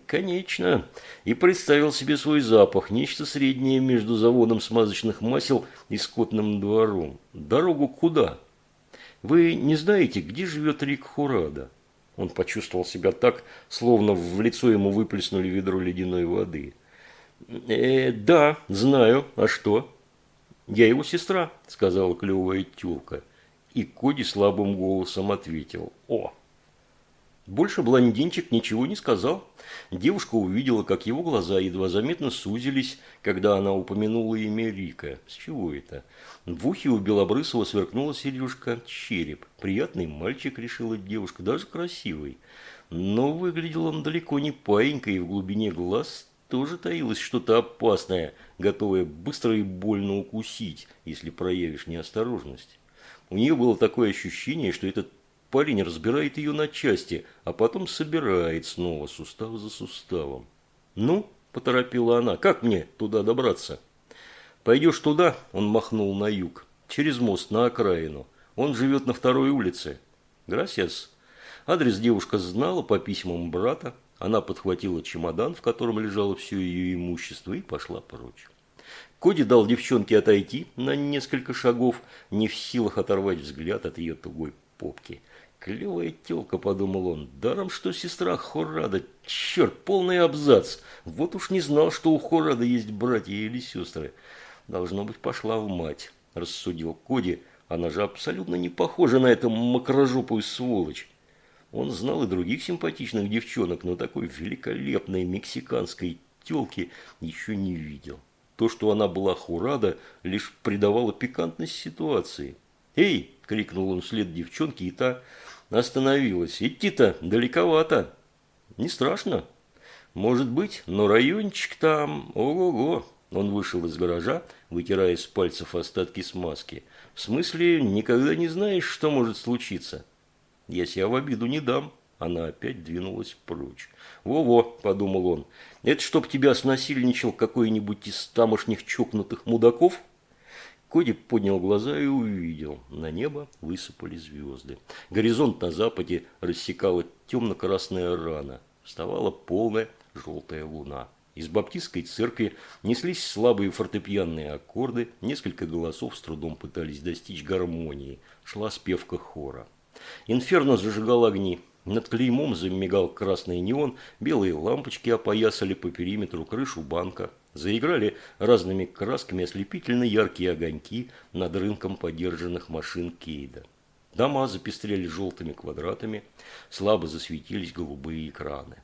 Конечно. И представил себе свой запах, нечто среднее между заводом смазочных масел и скотным двором. Дорогу куда? Вы не знаете, где живет Рик Хурада? Он почувствовал себя так, словно в лицо ему выплеснули ведро ледяной воды. «Э, «Да, знаю. А что?» «Я его сестра», – сказала клевая тёлка. И Коди слабым голосом ответил «О». Больше блондинчик ничего не сказал. Девушка увидела, как его глаза едва заметно сузились, когда она упомянула имя Рика. С чего это? В ухе у Белобрысова сверкнула сережка череп. Приятный мальчик, решила девушка, даже красивый. Но выглядел он далеко не паинькой, и в глубине глаз тоже таилось что-то опасное, готовое быстро и больно укусить, если проявишь неосторожность. У нее было такое ощущение, что этот парень разбирает ее на части, а потом собирает снова сустав за суставом. «Ну?» – поторопила она. «Как мне туда добраться?» «Пойдешь туда?» – он махнул на юг. «Через мост, на окраину. Он живет на второй улице». «Грасиас». Адрес девушка знала по письмам брата. Она подхватила чемодан, в котором лежало все ее имущество, и пошла прочь. Коди дал девчонке отойти на несколько шагов, не в силах оторвать взгляд от ее тугой попки. «Клевая телка», – подумал он, – «даром, что сестра Хорада, черт, полный абзац. Вот уж не знал, что у Хорада есть братья или сестры. Должно быть, пошла в мать», – рассудил Коди. «Она же абсолютно не похожа на эту макрожопую сволочь». Он знал и других симпатичных девчонок, но такой великолепной мексиканской тёлки еще не видел. То, что она была хурада, лишь придавало пикантность ситуации. «Эй!» – крикнул он вслед девчонке, и та остановилась. «Идти-то далековато!» «Не страшно?» «Может быть, но райончик там... Ого-го!» Он вышел из гаража, вытирая с пальцев остатки смазки. «В смысле, никогда не знаешь, что может случиться?» Я себя в обиду не дам. Она опять двинулась прочь. «Во-во», – подумал он, – «это чтоб тебя снасильничал какой-нибудь из тамошних чокнутых мудаков?» Коди поднял глаза и увидел. На небо высыпали звезды. Горизонт на западе рассекала темно-красная рана. Вставала полная желтая луна. Из баптистской церкви неслись слабые фортепианные аккорды, несколько голосов с трудом пытались достичь гармонии. Шла спевка хора. Инферно зажигал огни. Над клеймом замигал красный неон, белые лампочки опоясали по периметру крышу банка. Заиграли разными красками ослепительно яркие огоньки над рынком подержанных машин Кейда. Дома запестрели желтыми квадратами, слабо засветились голубые экраны.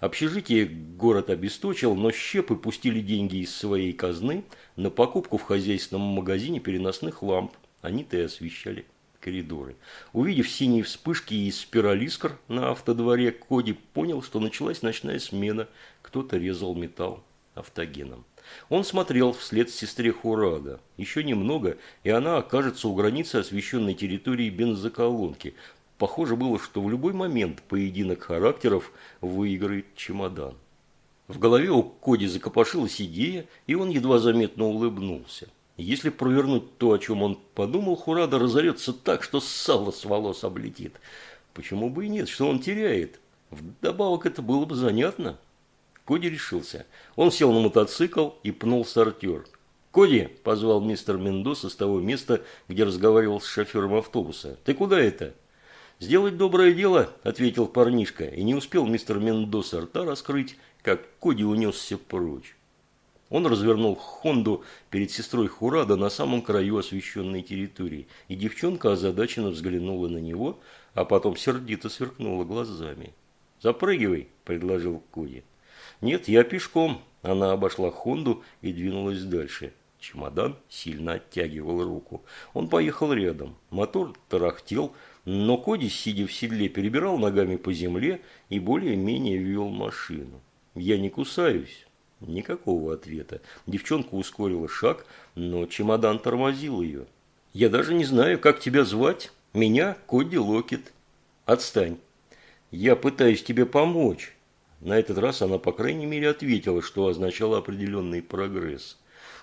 Общежитие город обесточил, но щепы пустили деньги из своей казны на покупку в хозяйственном магазине переносных ламп. Они-то и освещали коридоры. Увидев синие вспышки и спиралискр на автодворе, Коди понял, что началась ночная смена. Кто-то резал металл автогеном. Он смотрел вслед сестре Хурада. Еще немного, и она окажется у границы освещенной территории бензоколонки. Похоже было, что в любой момент поединок характеров выиграет чемодан. В голове у Коди закопошилась идея, и он едва заметно улыбнулся. Если провернуть то, о чем он подумал, Хурада разорется так, что сало с волос облетит. Почему бы и нет, что он теряет? Вдобавок это было бы занятно. Коди решился. Он сел на мотоцикл и пнул стартер. «Коди!» – позвал мистер Мендоса с того места, где разговаривал с шофером автобуса. «Ты куда это?» «Сделать доброе дело», – ответил парнишка, и не успел мистер Мендоса рта раскрыть, как Коди унесся прочь. Он развернул Хонду перед сестрой Хурада на самом краю освещенной территории, и девчонка озадаченно взглянула на него, а потом сердито сверкнула глазами. «Запрыгивай», – предложил Коди. «Нет, я пешком». Она обошла Хонду и двинулась дальше. Чемодан сильно оттягивал руку. Он поехал рядом. Мотор тарахтел, но Коди, сидя в седле, перебирал ногами по земле и более-менее вел машину. «Я не кусаюсь». Никакого ответа. Девчонка ускорила шаг, но чемодан тормозил ее. «Я даже не знаю, как тебя звать. Меня Коди Локет. Отстань. Я пытаюсь тебе помочь». На этот раз она, по крайней мере, ответила, что означало определенный прогресс.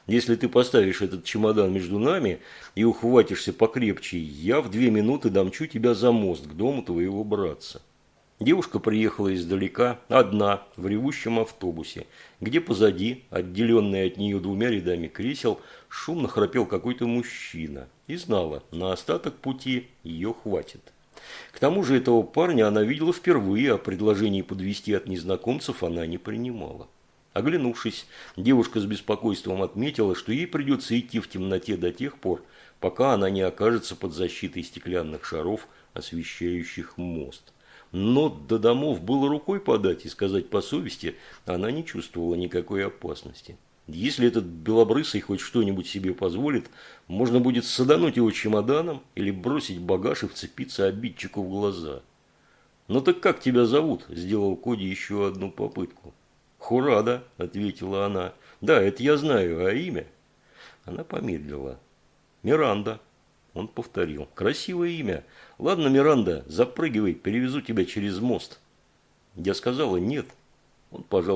Если ты поставишь этот чемодан между нами и ухватишься покрепче, я в две минуты домчу тебя за мост к дому твоего братца. Девушка приехала издалека, одна, в ревущем автобусе, где позади, отделенный от нее двумя рядами кресел, шумно храпел какой-то мужчина и знала, на остаток пути ее хватит. К тому же этого парня она видела впервые, а предложений подвести от незнакомцев она не принимала. Оглянувшись, девушка с беспокойством отметила, что ей придется идти в темноте до тех пор, пока она не окажется под защитой стеклянных шаров, освещающих мост. Но до домов было рукой подать и сказать по совести, она не чувствовала никакой опасности. Если этот белобрысый хоть что-нибудь себе позволит, можно будет садануть его чемоданом или бросить багаж и вцепиться обидчику в глаза. «Ну так как тебя зовут?» – сделал Коди еще одну попытку. «Хурада», – ответила она. «Да, это я знаю, а имя?» Она помедлила. «Миранда». Он повторил. «Красивое имя. Ладно, Миранда, запрыгивай, перевезу тебя через мост». Я сказала «нет». Он пожал